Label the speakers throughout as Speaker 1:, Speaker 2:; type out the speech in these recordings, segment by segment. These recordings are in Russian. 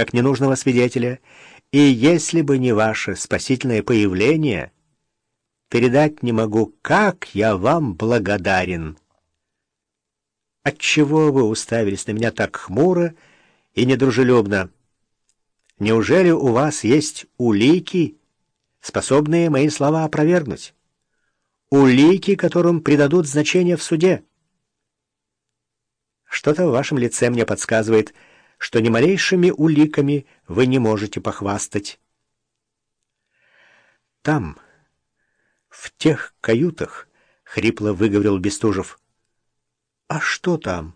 Speaker 1: как ненужного свидетеля, и если бы не ваше спасительное появление, передать не могу, как я вам благодарен. Отчего вы уставились на меня так хмуро и недружелюбно? Неужели у вас есть улики, способные мои слова опровергнуть? Улики, которым придадут значение в суде? Что-то в вашем лице мне подсказывает, что ни малейшими уликами вы не можете похвастать. Там, в тех каютах, — хрипло выговорил Бестужев. — А что там,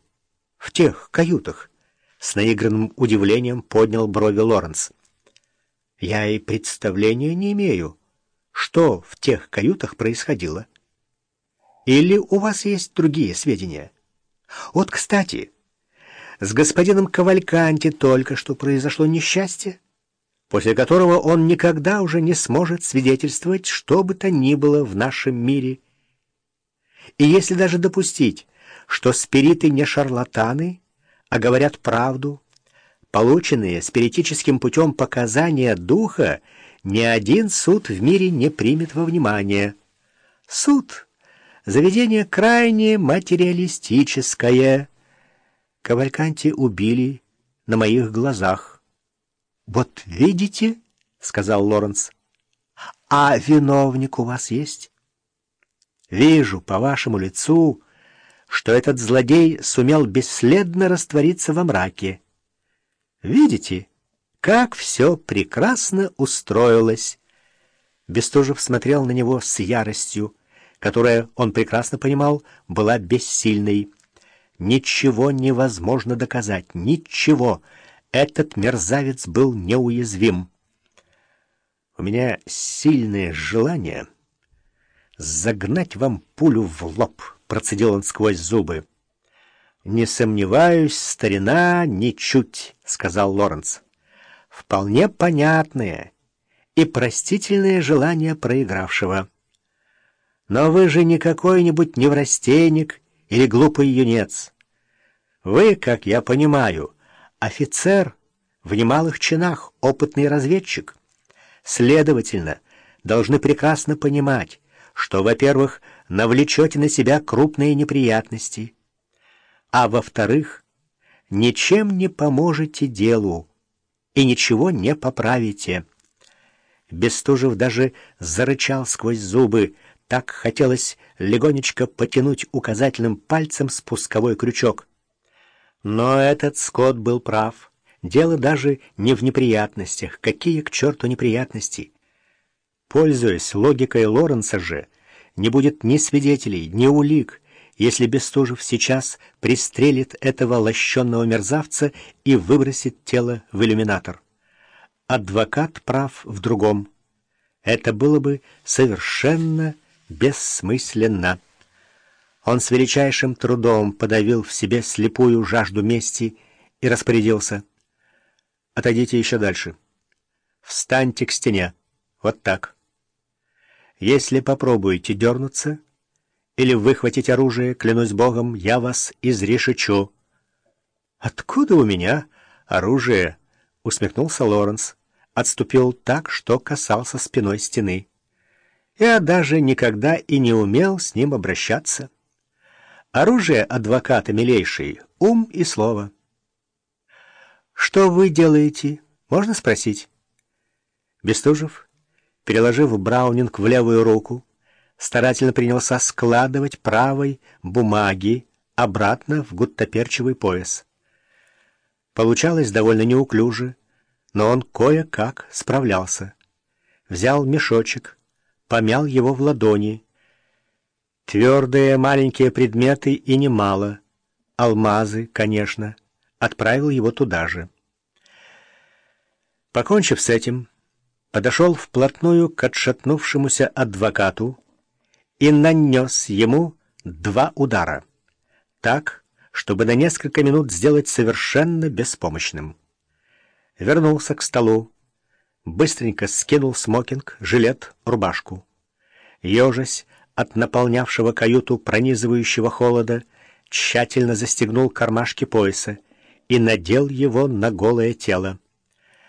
Speaker 1: в тех каютах? — с наигранным удивлением поднял брови Лоренс. — Я и представления не имею, что в тех каютах происходило. Или у вас есть другие сведения? Вот, кстати, с господином Кавальканти только что произошло несчастье, после которого он никогда уже не сможет свидетельствовать что бы то ни было в нашем мире. И если даже допустить, что спириты не шарлатаны, а говорят правду, полученные спиритическим путем показания духа ни один суд в мире не примет во внимание. Суд — заведение крайне материалистическое. Кавальканти убили на моих глазах. «Вот видите», — сказал Лоренс, — «а виновник у вас есть?» «Вижу по вашему лицу, что этот злодей сумел бесследно раствориться во мраке. Видите, как все прекрасно устроилось?» Бестужев смотрел на него с яростью, которая, он прекрасно понимал, была бессильной. Ничего невозможно доказать, ничего. Этот мерзавец был неуязвим. У меня сильное желание загнать вам пулю в лоб, процедил он сквозь зубы. Не сомневаюсь, старина, ничуть, сказал Лоренс. Вполне понятное и простительное желание проигравшего. Но вы же не какой-нибудь неврастенник или глупый юнец. Вы, как я понимаю, офицер в немалых чинах, опытный разведчик. Следовательно, должны прекрасно понимать, что, во-первых, навлечете на себя крупные неприятности, а во-вторых, ничем не поможете делу и ничего не поправите. Бестужев даже зарычал сквозь зубы, так хотелось легонечко потянуть указательным пальцем спусковой крючок. Но этот Скотт был прав. Дело даже не в неприятностях. Какие к черту неприятности? Пользуясь логикой Лоренса же, не будет ни свидетелей, ни улик, если Бестужев сейчас пристрелит этого лощенного мерзавца и выбросит тело в иллюминатор. Адвокат прав в другом. Это было бы совершенно бессмысленно. Он с величайшим трудом подавил в себе слепую жажду мести и распорядился. «Отойдите еще дальше. Встаньте к стене. Вот так. Если попробуете дернуться или выхватить оружие, клянусь Богом, я вас изрешечу». «Откуда у меня оружие?» — усмехнулся Лоренс. Отступил так, что касался спиной стены. Я даже никогда и не умел с ним обращаться. Оружие адвоката милейший — ум и слово. «Что вы делаете?» Можно спросить. Бестужев, переложив Браунинг в левую руку, старательно принялся складывать правой бумаги обратно в гуттаперчевый пояс. Получалось довольно неуклюже, но он кое-как справлялся. Взял мешочек, помял его в ладони. Твердые маленькие предметы и немало. Алмазы, конечно. Отправил его туда же. Покончив с этим, подошел вплотную к отшатнувшемуся адвокату и нанес ему два удара, так, чтобы на несколько минут сделать совершенно беспомощным. Вернулся к столу, быстренько скинул смокинг, жилет, рубашку. Ежась от наполнявшего каюту пронизывающего холода, тщательно застегнул кармашки пояса и надел его на голое тело.